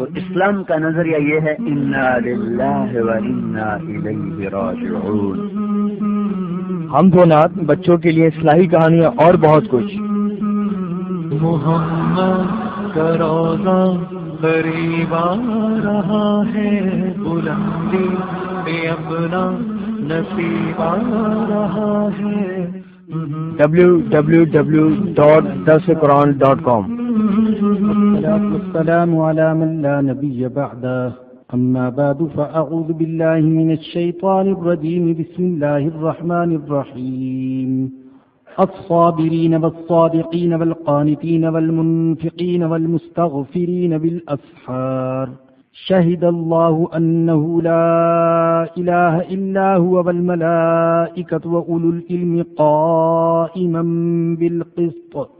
تو اسلام کا نظریہ یہ ہے ہم دو نات بچوں کے لیے اصلاحی کہانیاں اور بہت کچھ۔ محمد کروزہ قریب آ رہا ہے بلندی بے اپنا نصیب آ رہا ہے۔ ڈبلو ڈبلو ڈبلو السلام على من لا نبي بعده. أما بعد، فأعوذ بالله من الشيطان الرجيم. بسم الله الرحمن الرحيم. الصابرين والصادقين والقانتين والمنفقين والمستغفرين بالأسحار. شهد الله أنه لا إله إلا هو والملائكة وأولو الإلم قائما بالقسط.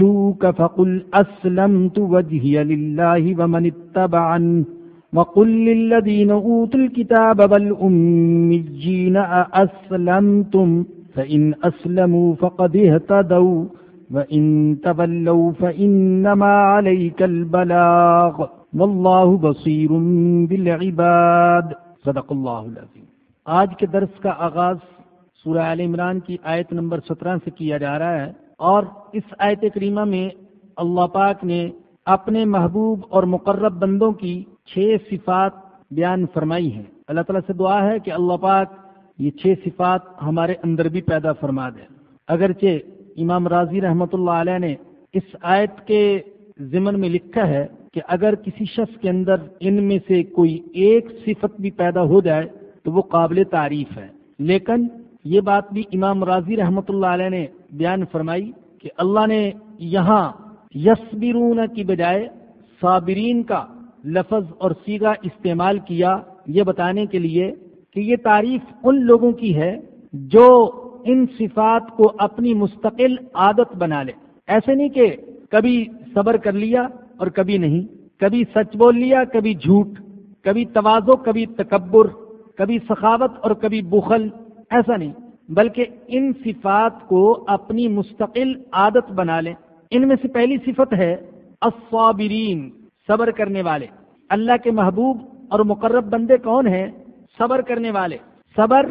جوك فقل أسلمت وجهي لله ومن اتبعن وقل للذين أوتوا الكتاب والأمجين أأسلمتم فإن أسلموا فقد اهتدوا وإن تبلوا فإنما عليك البلاغ والله بصير بالعباد صدق الله العظيم آج کے درس کا آغاز سورہ عال عمران کی آیت نمبر سترہ سے کیا جا رہا ہے۔ اور اس آیت کریمہ میں اللہ پاک نے اپنے محبوب اور مقرب بندوں کی چھ صفات بیان فرمائی ہیں۔ اللہ تعالیٰ سے دعا ہے کہ اللہ پاک یہ چھ صفات ہمارے اندر بھی پیدا فرما دے۔ اگرچہ امام راضی رحمۃ اللہ علیہ نے اس آیت کے ضمن میں لکھا ہے کہ اگر کسی شخص کے اندر ان میں سے کوئی ایک صفت بھی پیدا ہو جائے تو وہ قابل تعریف ہے۔ لیکن یہ بات بھی امام راضی رحمۃ اللہ علیہ نے بیان فرمائی کہ اللہ نے یہاں یسبرون کی بجائے صابرین کا لفظ اور سیگا استعمال کیا یہ بتانے کے لیے کہ یہ تعریف ان لوگوں کی ہے جو ان صفات کو اپنی مستقل عادت بنا لے۔ ایسے نہیں کہ کبھی صبر کر لیا اور کبھی نہیں، کبھی سچ بول لیا، کبھی جھوٹ، کبھی توازو کبھی تکبر، کبھی سخاوت اور کبھی بخل، ایسا نہیں۔ بلکہ ان صفات کو اپنی مستقل عادت بنا لیں۔ ان میں سے پہلی صفت ہے الصابرین، صبر کرنے والے۔ اللہ کے محبوب اور مقرب بندے کون ہیں؟ صبر کرنے والے۔ صبر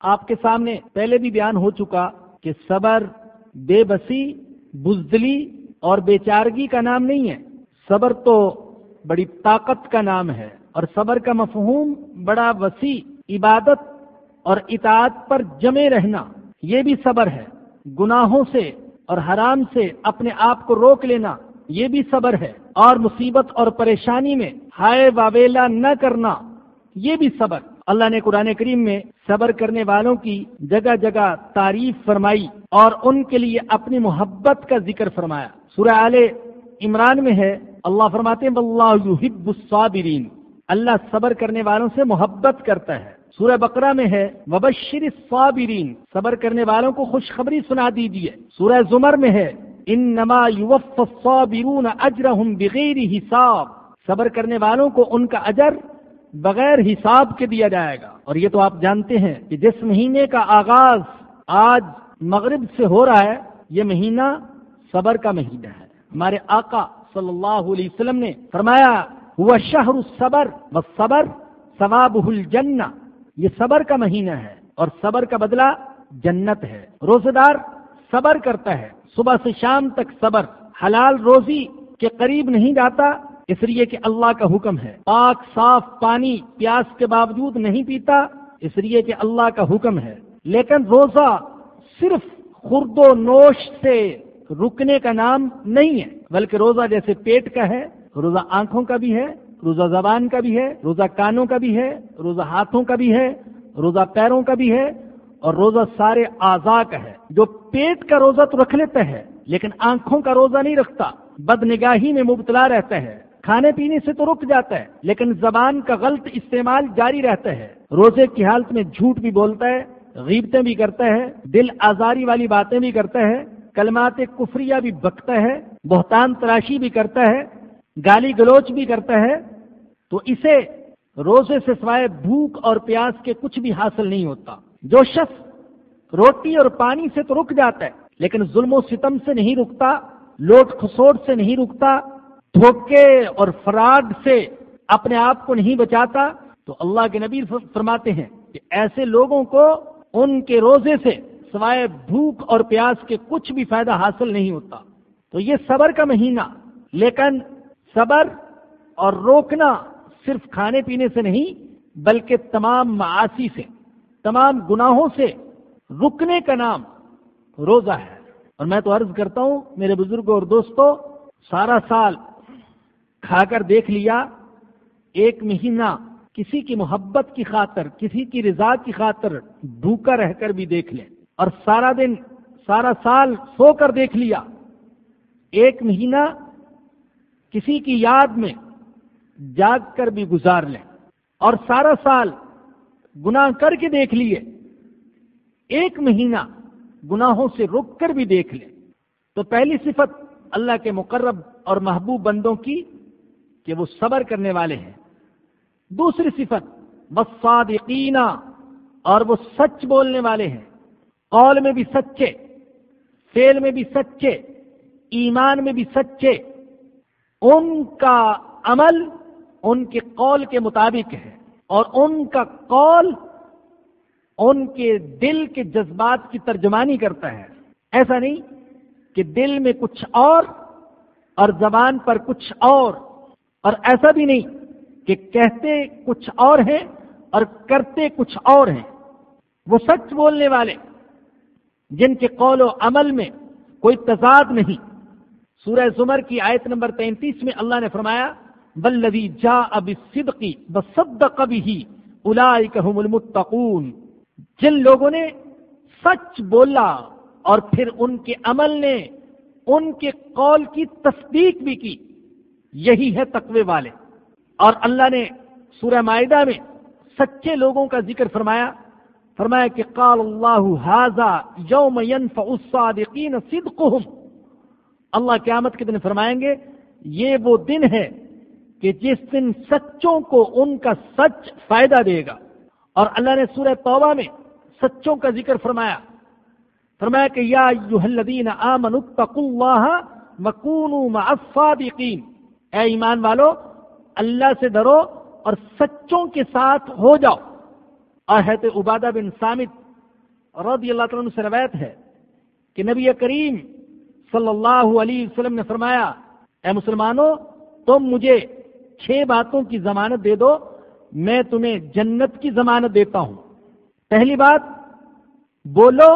آپ کے سامنے پہلے بھی بیان ہو چکا کہ صبر بے بسی، بزدلی اور بے چارگی کا نام نہیں ہے۔ صبر تو بڑی طاقت کا نام ہے اور صبر کا مفہوم بڑا وسیع، عبادت اور اطاعت پر جمے رہنا، یہ بھی صبر ہے۔ گناہوں سے اور حرام سے اپنے آپ کو روک لینا، یہ بھی صبر ہے۔ اور مصیبت اور پریشانی میں ہائے واویلا نہ کرنا، یہ بھی صبر۔ اللہ نے قرآن کریم میں صبر کرنے والوں کی جگہ جگہ تعریف فرمائی اور ان کے لیے اپنی محبت کا ذکر فرمایا۔ سورہ آل عمران میں ہے، اللہ فرماتے ہیں اللہ الصابرین اللہ صبر کرنے والوں سے محبت کرتا ہے۔ سورہ بقرہ میں ہے، وبشر الصابرین صبر کرنے والوں کو خوشخبری سنا دیجیے سورہ زمر میں ہے انما يوفى الصابرون اجرهم بغیر حساب۔ صبر کرنے والوں کو ان کا اجر بغیر حساب کے دیا جائے گا۔ اور یہ تو آپ جانتے ہیں کہ جس مہینے کا آغاز آج مغرب سے ہو رہا ہے، یہ مہینہ صبر کا مہینہ ہے۔ ہمارے آقا صلی اللہ علیہ وسلم نے فرمایا ہوا شہر الصبر صبر ثواب الجنہ یہ صبر کا مہینہ ہے اور صبر کا بدلہ جنت ہے۔ روزے دار صبر کرتا ہے۔ صبح سے شام تک صبر۔ حلال روزی کے قریب نہیں جاتا، اس لیے کہ اللہ کا حکم ہے۔ پاک، صاف پانی پیاس کے باوجود نہیں پیتا، اس لیے کہ اللہ کا حکم ہے۔ لیکن روزہ صرف خرد و نوش سے رکنے کا نام نہیں ہے، بلکہ روزہ جیسے پیٹ کا ہے، روزہ آنکھوں کا بھی ہے روزہ زبان کا بھی ہے، روزہ کانوں کا بھی ہے، روزہ ہاتھوں کا بھی ہے، روزہ پیروں کا بھی ہے اور روزہ سارے آزا کا ہے۔ جو پیٹ کا روزہ تو رکھ لیتا ہے، لیکن آنکھوں کا روزہ نہیں رکھتا۔ بد نگاہی میں مبتلا رہتا ہے۔ کھانے پینے سے تو رک جاتا ہے، لیکن زبان کا غلط استعمال جاری رہتا ہے۔ روزے کی حالت میں جھوٹ بھی بولتا ہے، غیبتیں بھی کرتا ہے، دل آزاری والی باتیں بھی کرتا ہے، کلمات کفریہ بھی بکتا ہے، بہتان تراشی بھی کرتا ہے۔ گالی گلوچ بھی کرتا ہے، تو اسے روزے سے سوائے بھوک اور پیاس کے کچھ بھی حاصل نہیں ہوتا۔ جو شخص روٹی اور پانی سے تو رک جاتا ہے، لیکن ظلم و ستم سے نہیں رکتا، لوٹ کھسوٹ سے نہیں رکتا، دھوکے اور فراڈ سے اپنے آپ کو نہیں بچاتا، تو اللہ کے نبی فرماتے ہیں کہ ایسے لوگوں کو ان کے روزے سے سوائے بھوک اور پیاس کے کچھ بھی فائدہ حاصل نہیں ہوتا۔ تو یہ صبر کا مہینہ، لیکن صبر اور روکنا صرف کھانے پینے سے نہیں، بلکہ تمام معاشی سے، تمام گناہوں سے رکنے کا نام روزہ ہے۔ اور میں تو عرض کرتا ہوں، میرے بزرگوں اور دوستوں سارا سال کھا کر دیکھ لیا، ایک مہینہ کسی کی محبت کی خاطر، کسی کی رضا کی خاطر بھوکا رہ کر بھی دیکھ لیں اور سارا دن، سارا سال سو کر دیکھ لیا۔ ایک مہینہ کسی کی یاد میں جاگ کر بھی گزار لیں۔ اور سارا سال گناہ کر کے دیکھ لیے۔ ایک مہینہ گناہوں سے رک کر بھی دیکھ لیں۔ تو پہلی صفت اللہ کے مقرب اور محبوب بندوں کی کہ وہ صبر کرنے والے ہیں۔ دوسری صفت بصادقینہ اور وہ سچ بولنے والے ہیں۔ قول میں بھی سچے فیل میں بھی سچے، ایمان میں بھی سچے۔ ان کا عمل ان کے قول کے مطابق ہے اور ان کا قول ان کے دل کے جذبات کی ترجمانی کرتا ہے۔ ایسا نہیں کہ دل میں کچھ اور اور زبان پر کچھ اور اور ایسا بھی نہیں کہ کہتے کچھ اور ہیں اور کرتے کچھ اور ہیں۔ وہ سچ بولنے والے جن کے قول و عمل میں کوئی تضاد نہیں۔ سورہ زمر کی آیت نمبر تینتیس میں اللہ نے فرمایا بلدی جا اب صدقی بصد کبھی ہی المتقون. جن لوگوں نے سچ بولا اور پھر ان کے عمل نے ان کے قول کی تصدیق بھی کی، یہی ہے تقوی والے۔ اور اللہ نے سورہ معاہدہ میں سچے لوگوں کا ذکر فرمایا فرمایا کہ قال اللہ حاضہ یوم ينفع الصادقین صدقهم اللہ قیامت کے دن فرمائیں گے، یہ وہ دن ہے کہ جس دن سچوں کو ان کا سچ فائدہ دے گا۔ اور اللہ نے سورہ توبہ میں سچوں کا ذکر فرمایا۔ فرمایا کہ یا الذین آمنوا اتقوا اللہ وکونوا مع الصادقین۔ اے ایمان والو، اللہ سے ڈرو اور سچوں کے ساتھ ہو جاؤ۔ اور حضرت عبادہ بن سامد رضی اللہ تعالیٰ سے روایت ہے کہ نبی کریم صلی اللہ علیہ وسلم نے فرمایا، اے مسلمانوں، تم مجھے چھ باتوں کی ضمانت دے دو، میں تمہیں جنت کی ضمانت دیتا ہوں. پہلی بات، بولو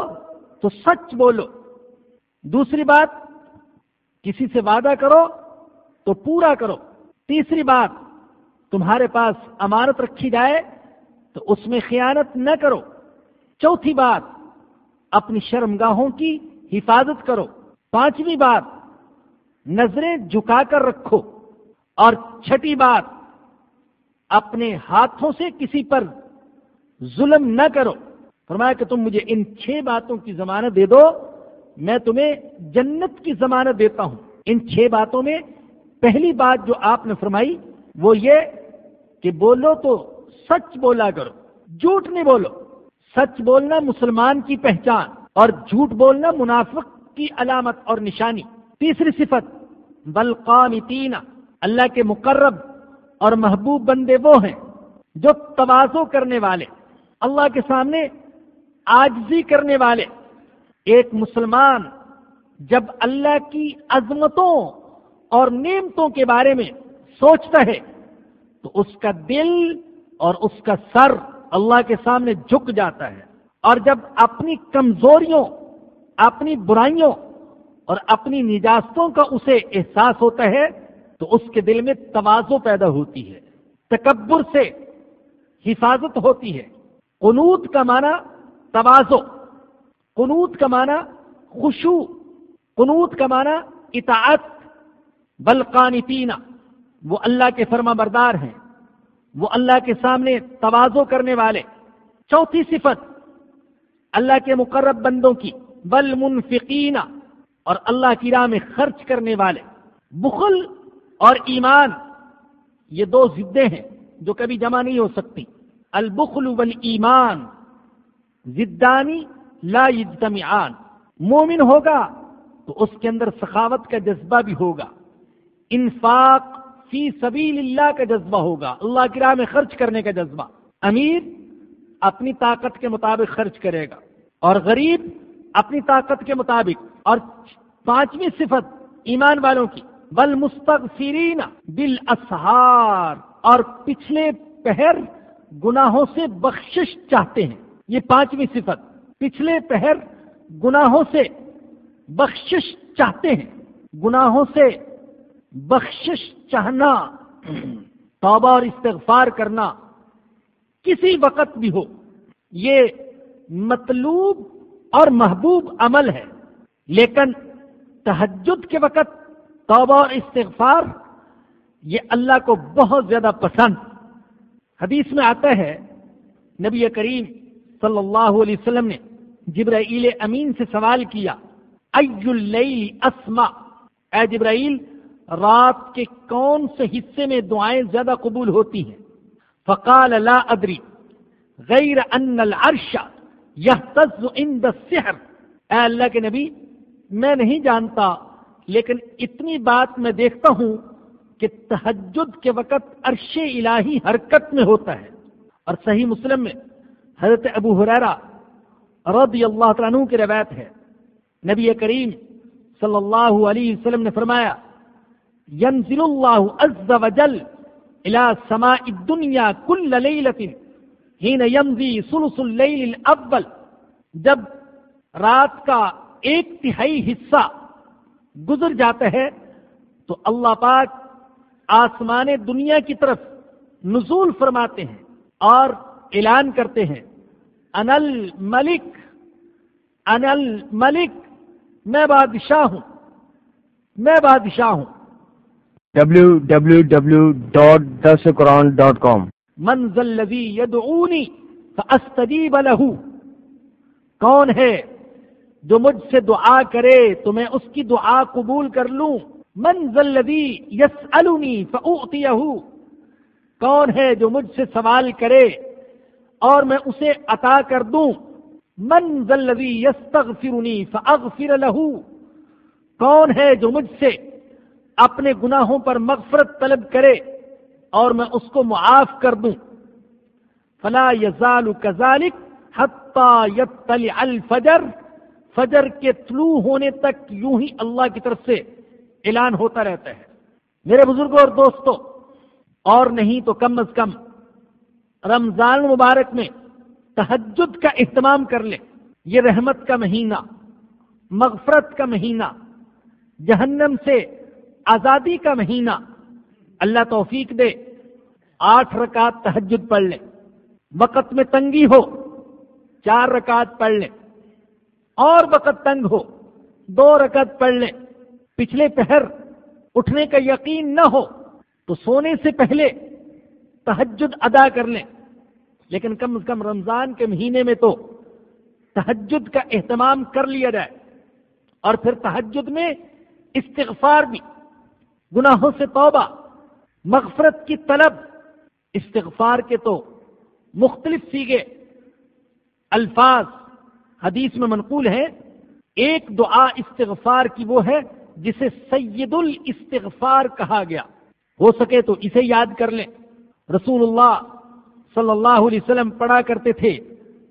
تو سچ بولو. دوسری بات، کسی سے وعدہ کرو تو پورا کرو. تیسری بات، تمہارے پاس امانت رکھی جائے تو اس میں خیانت نہ کرو. چوتھی بات، اپنی شرمگاہوں کی حفاظت کرو. پانچویں بات نظریں جھکا کر رکھو اور چھٹی بات اپنے ہاتھوں سے کسی پر ظلم نہ کرو۔ فرمایا کہ تم مجھے ان چھ باتوں کی ضمانت دے دو، میں تمہیں جنت کی ضمانت دیتا ہوں۔ ان چھ باتوں میں پہلی بات جو آپ نے فرمائی وہ یہ کہ بولو تو سچ بولا کرو، جھوٹ نہیں بولو۔ سچ بولنا مسلمان کی پہچان اور جھوٹ بولنا منافق کی علامت اور نشانی۔ تیسری صفت بلقامتین اللہ کے مقرب اور محبوب بندے وہ ہیں جو توازو کرنے والے، اللہ کے سامنے آجزی کرنے والے۔ ایک مسلمان جب اللہ کی عظمتوں اور نعمتوں کے بارے میں سوچتا ہے، تو اس کا دل اور اس کا سر اللہ کے سامنے جھک جاتا ہے۔ اور جب اپنی کمزوریوں اپنی برائیوں اور اپنی نجاستوں کا اسے احساس ہوتا ہے تو اس کے دل میں توازو پیدا ہوتی ہے، تکبر سے حفاظت ہوتی ہے۔ قنوت کا معنی توازو، قنوت کا معنی خوشو قنوت کا معنی اطاعت۔ بلقانی پینا وہ اللہ کے فرما بردار ہیں، وہ اللہ کے سامنے توازو کرنے والے۔ چوتھی صفت، اللہ کے مقرب بندوں کی۔ بل منفقین، اور اللہ کی راہ میں خرچ کرنے والے۔ بخل اور ایمان، یہ دو ضدیں ہیں جو کبھی جمع نہیں ہو سکتی۔ البخل والایمان زدانی لا یجتمعان۔ مومن ہوگا تو اس کے اندر سخاوت کا جذبہ بھی ہوگا۔ انفاق فی سبیل اللہ کا جذبہ ہوگا۔ اللہ کی راہ میں خرچ کرنے کا جذبہ۔ امیر اپنی طاقت کے مطابق خرچ کرے گا۔ اور غریب اپنی طاقت کے مطابق اور پانچویں صفت ایمان والوں کی بل مستغفرین بل اور پچھلے پہر گناہوں سے بخشش چاہتے ہیں۔ یہ پانچویں صفت، پچھلے پہر گناہوں سے بخشش چاہتے ہیں۔ گناہوں سے بخشش چاہنا، توبہ اور استغفار کرنا کسی وقت بھی ہو۔ یہ مطلوب اور محبوب عمل ہے۔ لیکن تحجد کے وقت توبہ اور استغفار یہ اللہ کو بہت زیادہ پسند۔ حدیث میں آتا ہے، نبی کریم صلی اللہ علیہ وسلم نے جبرائیل امین سے سوال کیا اللیل اسما اے جبرائیل، رات کے کون سے حصے میں دعائیں زیادہ قبول ہوتی ہیں؟ فقال لا ادری، غیر ان العرش۔ یحتز عند السحر۔ اے اللہ کے نبی، میں نہیں جانتا، لیکن اتنی بات میں دیکھتا ہوں کہ تحجد کے وقت عرش الہی حرکت میں ہوتا ہے۔ اور صحیح مسلم میں حضرت ابو حریرہ رضی اللہ عنہ کی روایت ہے۔ نبی کریم صلی اللہ علیہ وسلم نے فرمایا ينزل الله عز وجل الى سماء الدنيا كل ليلة حين يمضي ثلث الليل الاول جب رات کا ایک تہائی حصہ گزر جاتا ہے، تو اللہ پاک آسمان دنیا کی طرف نزول فرماتے ہیں اور اعلان کرتے ہیں انل ملک انل ملک میں بادشاہ ہوں، میں بادشاہ ہوں۔ www.dasquran.com منزل الذي يدعوني فاستجيب له. کون ہے جو مجھ سے دعا کرے تو میں اس کی دعا قبول کر لوں؟ منزل الذي يسألني فأعطيه. کون ہے جو مجھ سے سوال کرے اور میں اسے عطا کر دوں؟ منزل الذي يستغفرني فأغفر له. کون ہے جو مجھ سے اپنے گناہوں پر مغفرت طلب کرے اور میں اس کو معاف کر دوں۔ فلا یزال کزالک حتی الفجر۔ فجر کے طلوع ہونے تک یوں ہی اللہ کی طرف سے اعلان ہوتا رہتا ہے۔ میرے بزرگوں اور دوستوں، اور نہیں تو کم از کم رمضان مبارک میں تحجد کا اہتمام کر لیں۔ یہ رحمت کا مہینہ، مغفرت کا مہینہ، جہنم سے آزادی کا مہینہ اللہ توفیق دے، آٹھ رکعت تحجد پڑھ لیں وقت میں تنگی ہو، چار رکعت پڑھ لیں اور وقت تنگ ہو، دو رکعت پڑھ لیں پچھلے پہر اٹھنے کا یقین نہ ہو، تو سونے سے پہلے تحجد ادا کر لیں لیکن کم از کم رمضان کے مہینے میں تو تحجد کا اہتمام کر لیا جائے، اور پھر تحجد میں استغفار بھی، گناہوں سے توبہ مغفرت کی طلب، استغفار کے تو مختلف سیگے، الفاظ حدیث میں منقول ہیں۔ ایک دعا استغفار کی وہ ہے جسے سید الاستغفار کہا گیا۔ ہو سکے تو اسے یاد کر لیں۔ رسول اللہ صلی اللہ علیہ وسلم پڑھا کرتے تھے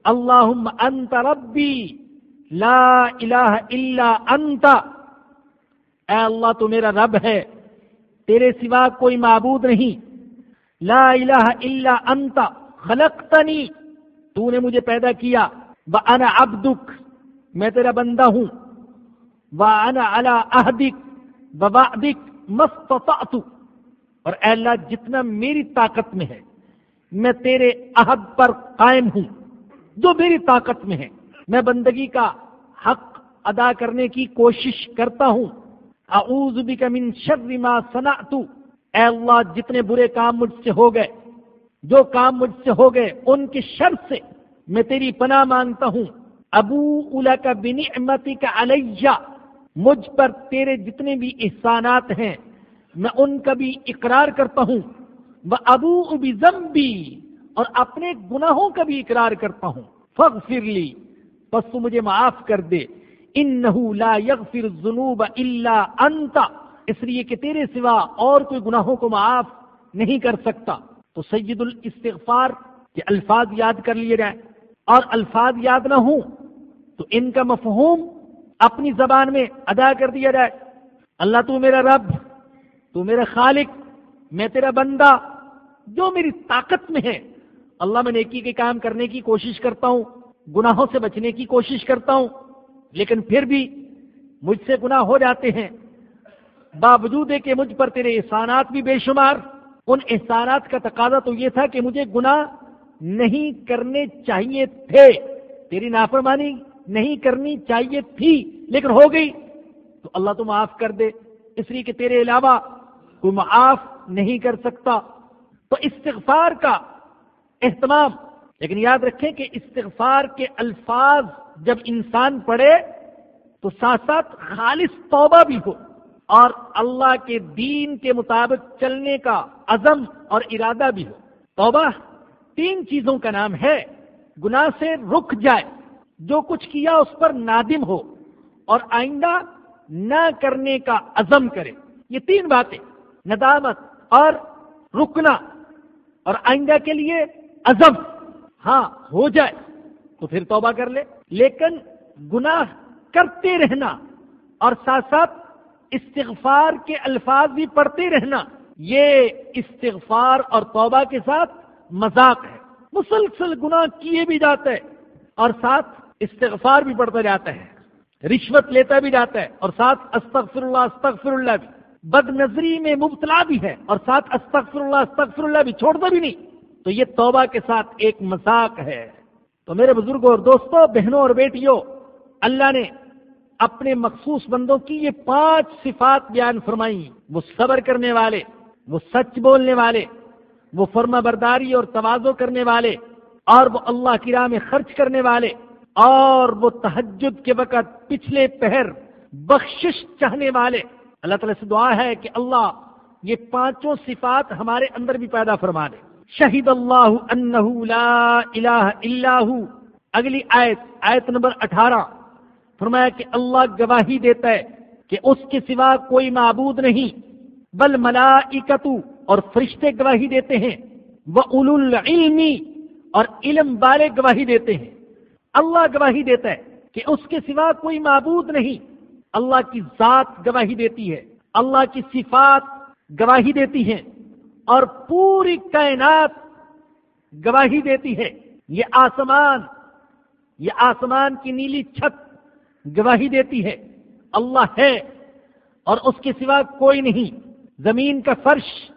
اللہ انت ربی، لا الہ الا انت۔ اے اللہ تو میرا رب ہے۔ تیرے سوا کوئی معبود نہیں۔ لا الہ الا انت، خلقتنی۔ تو نے مجھے پیدا کیا۔ وانا عبدک، میں تیرا بندہ ہوں۔ وانا علی عہدک ووعدک مستطعت۔ اور اے اللہ، جتنا میری طاقت میں ہے، میں تیرے عہد پر قائم ہوں۔ جو میری طاقت میں ہے، میں بندگی کا حق ادا کرنے کی کوشش کرتا ہوں۔ اعوذ بک من شر ما صنعت۔ اے اللہ، جتنے برے کام مجھ سے ہو گئے، جو کام مجھ سے ہو گئے، ان کی شر سے میں تیری پناہ مانگتا ہوں۔ ابو اولا کا بنعمتی کا علیہ، مجھ پر تیرے جتنے بھی احسانات ہیں، میں ان کا بھی اقرار کرتا ہوں۔ وہ ابو ابی زمبی اور اپنے گناہوں کا بھی اقرار کرتا ہوں۔ فغفر لی بس تو مجھے معاف کر دے۔ انہو لا یغفر الذنوب الا انت اس لیے کہ تیرے سوا اور کوئی گناہوں کو معاف نہیں کر سکتا. تو سید الاستغفار کے الفاظ یاد کر لیے جائیں. اور الفاظ یاد نہ ہوں، تو ان کا مفہوم اپنی زبان میں ادا کر دیا جائے. اللہ تو میرا رب، تو میرا خالق، میں تیرا بندہ، جو میری طاقت میں ہے. اللہ میں نیکی کے کام کرنے کی کوشش کرتا ہوں، گناہوں سے بچنے کی کوشش کرتا ہوں لیکن پھر بھی مجھ سے گناہ ہو جاتے ہیں۔ باوجود ہے کہ مجھ پر تیرے احسانات بھی بے شمار، ان احسانات کا تقاضا تو یہ تھا کہ مجھے گناہ نہیں کرنے چاہیے تھے۔ تیری نافرمانی نہیں کرنی چاہیے تھی، لیکن ہو گئی۔ تو اللہ تو معاف کر دے۔ اس لیے کہ تیرے علاوہ کوئی معاف نہیں کر سکتا۔ تو استغفار کا اہتمام لیکن یاد رکھیں کہ استغفار کے الفاظ جب انسان پڑھے تو ساتھ ساتھ خالص توبہ بھی ہو اور اللہ کے دین کے مطابق چلنے کا عزم اور ارادہ بھی ہو۔ توبہ تین چیزوں کا نام ہے۔ گناہ سے رک جائے، جو کچھ کیا اس پر نادم ہو اور آئندہ نہ کرنے کا عزم کرے۔ یہ تین باتیں، ندامت اور رکنا اور آئندہ کے لیے عزم۔ ہاں ہو جائے تو پھر توبہ کر لے۔ لیکن گناہ کرتے رہنا اور ساتھ ساتھ استغفار کے الفاظ بھی پڑھتے رہنا، یہ استغفار اور توبہ کے ساتھ مذاق ہے۔ مسلسل گناہ کیے بھی جاتے اور ساتھ استغفار بھی پڑھتا جاتا ہے رشوت لیتا بھی جاتا ہے اور ساتھ استغفر اللہ استغفر اللہ بھی۔ بد نظری میں مبتلا بھی ہے اور ساتھ استغفر اللہ استغفر اللہ بھی، چھوڑتا بھی نہیں۔ تو یہ توبہ کے ساتھ ایک مذاق ہے۔ تو میرے بزرگوں اور دوستوں، بہنوں اور بیٹیوں، اللہ نے اپنے مخصوص بندوں کی یہ پانچ صفات بیان فرمائی وہ صبر کرنے والے، وہ سچ بولنے والے، وہ فرما برداری اور توازو کرنے والے، اور وہ اللہ کی راہ میں خرچ کرنے والے، اور وہ تحجد کے وقت پچھلے پہر بخشش چاہنے والے۔ اللہ تعالیٰ سے دعا ہے کہ اللہ یہ پانچوں صفات ہمارے اندر بھی پیدا فرما دے۔ شہید اللہ انہ لا الہ الا ہو۔ اگلی آیت آیت نمبر اٹھارہ۔ فرمایا کہ اللہ گواہی دیتا ہے کہ اس کے سوا کوئی معبود نہیں، بل ملائکتو اور فرشتے گواہی دیتے ہیں۔ وہ العلمی اور علم والے گواہی دیتے ہیں۔ اللہ گواہی دیتا ہے کہ اس کے سوا کوئی معبود نہیں۔ اللہ کی ذات گواہی دیتی ہے۔ اللہ کی صفات گواہی دیتی ہیں۔ اور پوری کائنات گواہی دیتی ہے۔ یہ آسمان یہ آسمان کی نیلی چھت گواہی دیتی ہے۔ اللہ ہے اور اس کے سوا کوئی نہیں۔ زمین کا فرش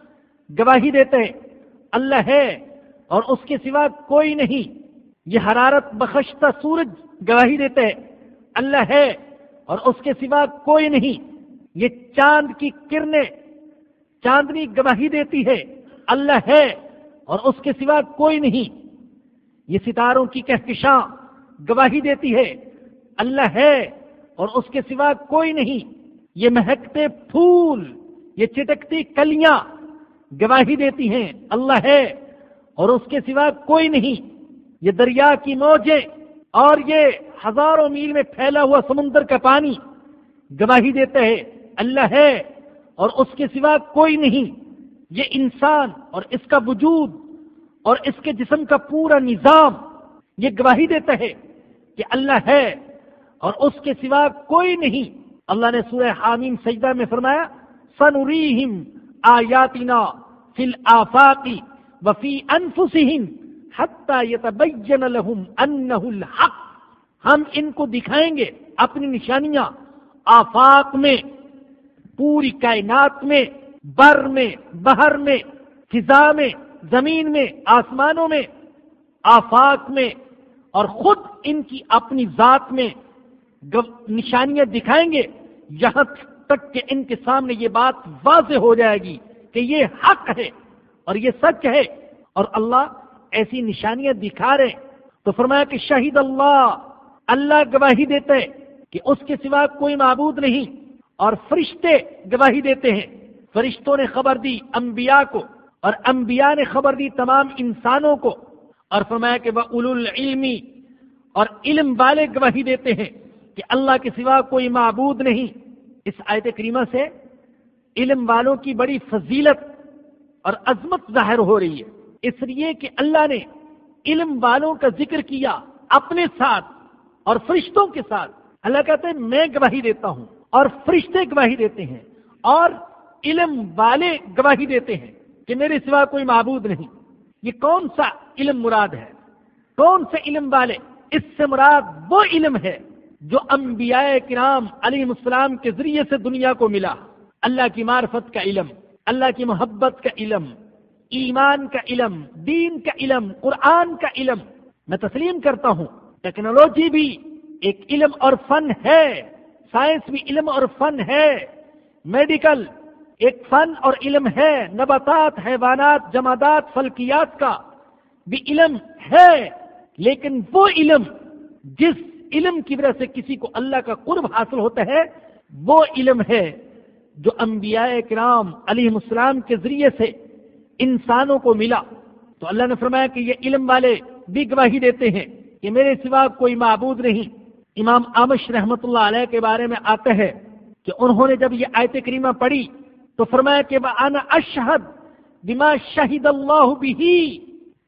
گواہی دیتے ہیں۔ اللہ ہے اور اس کے سوا کوئی نہیں۔ یہ حرارت بخشتہ سورج گواہی دیتے ہیں۔ اللہ ہے اور اس کے سوا کوئی نہیں۔ یہ چاند کی کرنیں چاندنی گواہی دیتی ہے، اللہ ہے اور اس کے سوا کوئی نہیں۔ یہ ستاروں کی کہکشاں گواہی دیتی ہے، اللہ ہے اور اس کے سوا کوئی نہیں۔ یہ مہکتے پھول، یہ چٹکتی کلیاں گواہی دیتی ہیں، اللہ ہے اور اس کے سوا کوئی نہیں۔ یہ دریا کی موجیں اور یہ ہزاروں میل میں پھیلا ہوا سمندر کا پانی گواہی دیتا ہے اللہ ہے اور اس کے سوا کوئی نہیں۔ یہ انسان اور اس کا وجود اور اس کے جسم کا پورا نظام یہ گواہی دیتا ہے کہ اللہ ہے اور اس کے سوا کوئی نہیں۔ اللہ نے سورہ حامیم سجدہ میں فرمایا سنوریم آیاتنا فی الآفاقی وفی انفسہم حتی یتبین لہم انہ الحق۔ ہم ان کو دکھائیں گے اپنی نشانیاں آفاق میں۔ پوری کائنات میں، بر میں بہر میں، فضا میں، زمین میں، آسمانوں میں، آفاق میں اور خود ان کی اپنی ذات میں نشانیاں دکھائیں گے، یہاں تک کہ ان کے سامنے یہ بات واضح ہو جائے گی کہ یہ حق ہے اور یہ سچ ہے اور اللہ ایسی نشانیاں دکھا رہے تو فرمایا کہ شہید اللہ اللہ گواہی دیتے کہ اس کے سوا کوئی معبود نہیں۔ اور فرشتے گواہی دیتے ہیں۔ فرشتوں نے خبر دی انبیاء کو اور انبیاء نے خبر دی تمام انسانوں کو۔ اور فرمایا کہ وہ اول العلمی اور علم والے گواہی دیتے ہیں کہ اللہ کے سوا کوئی معبود نہیں۔ اس آیت کریمہ سے علم والوں کی بڑی فضیلت اور عظمت ظاہر ہو رہی ہے۔ اس لیے کہ اللہ نے علم والوں کا ذکر کیا اپنے ساتھ اور فرشتوں کے ساتھ۔ اللہ کہتے ہیں، میں گواہی دیتا ہوں۔ اور فرشتے گواہی دیتے ہیں اور علم والے گواہی دیتے ہیں کہ میرے سوا کوئی معبود نہیں۔ یہ کون سا علم مراد ہے؟ کون سے علم والے؟ اس سے مراد وہ علم ہے جو انبیاء کرام علیہ السلام کے ذریعے سے دنیا کو ملا۔ اللہ کی معرفت کا علم، اللہ کی محبت کا علم، ایمان کا علم، دین کا علم، قرآن کا علم۔ میں تسلیم کرتا ہوں، ٹیکنالوجی بھی ایک علم اور فن ہے۔ سائنس بھی علم اور فن ہے۔ میڈیکل ایک فن اور علم ہے۔ نباتات، حیوانات، جمادات، فلکیات کا بھی علم ہے۔ لیکن وہ علم جس علم کی وجہ سے کسی کو اللہ کا قرب حاصل ہوتا ہے، وہ علم ہے جو انبیاء کرام علیہ السلام کے ذریعے سے انسانوں کو ملا۔ تو اللہ نے فرمایا کہ یہ علم والے بھی گواہی دیتے ہیں کہ میرے سوا کوئی معبود نہیں۔ امام آمش رحمت اللہ علیہ کے بارے میں آتے ہیں کہ انہوں نے جب یہ آیت کریمہ پڑھی تو فرمایا کہ اشہد بما شہید اللہ بھی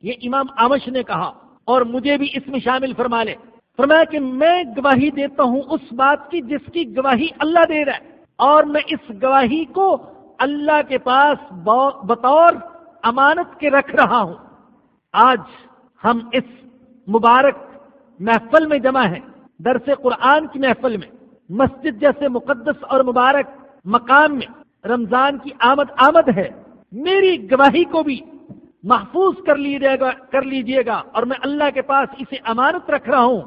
یہ امام آمش نے کہا اور مجھے بھی اس میں شامل فرما لے۔ فرمایا کہ میں گواہی دیتا ہوں اس بات کی جس کی گواہی اللہ دے رہا ہے اور میں اس گواہی کو اللہ کے پاس بطور امانت کے رکھ رہا ہوں۔ آج ہم اس مبارک محفل میں جمع ہیں۔ درس قرآن کی محفل میں، مسجد جیسے مقدس اور مبارک مقام میں رمضان کی آمد آمد ہے۔ میری گواہی کو بھی محفوظ کر لیجیے گا، کر لیجیے گا۔ اور میں اللہ کے پاس اسے امانت رکھ رہا ہوں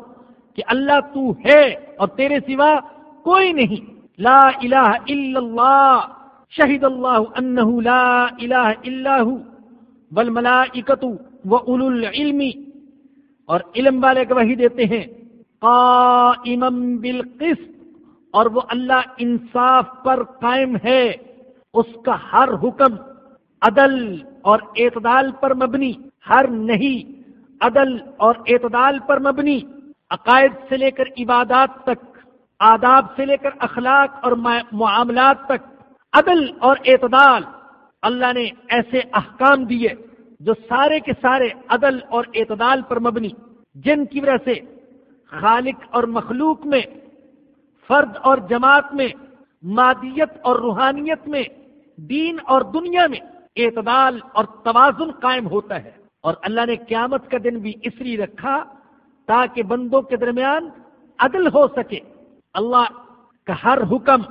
کہ اللہ تو ہے اور تیرے سوا کوئی نہیں۔ لا الہ الا اللہ۔ شہید اللہ انہ لا الہ الا ہو۔ والملائکت و اولو العلم۔ اور علم والے گواہی دیتے ہیں قائما بالقسط، اور وہ اللہ انصاف پر قائم ہے، اس کا ہر حکم عدل اور اعتدال پر مبنی، ہر نہیں، عدل اور اعتدال پر مبنی، عقائد سے لے کر عبادات تک، آداب سے لے کر اخلاق اور معاملات تک، عدل اور اعتدال، اللہ نے ایسے احکام دیے جو سارے کے سارے عدل اور اعتدال پر مبنی، جن کی وجہ سے خالق اور مخلوق میں، فرد اور جماعت میں، مادیت اور روحانیت میں، دین اور دنیا میں اعتدال اور توازن قائم ہوتا ہے۔ اور اللہ نے قیامت کا دن بھی اس لیے رکھا تاکہ بندوں کے درمیان عدل ہو سکے۔ اللہ کا ہر حکم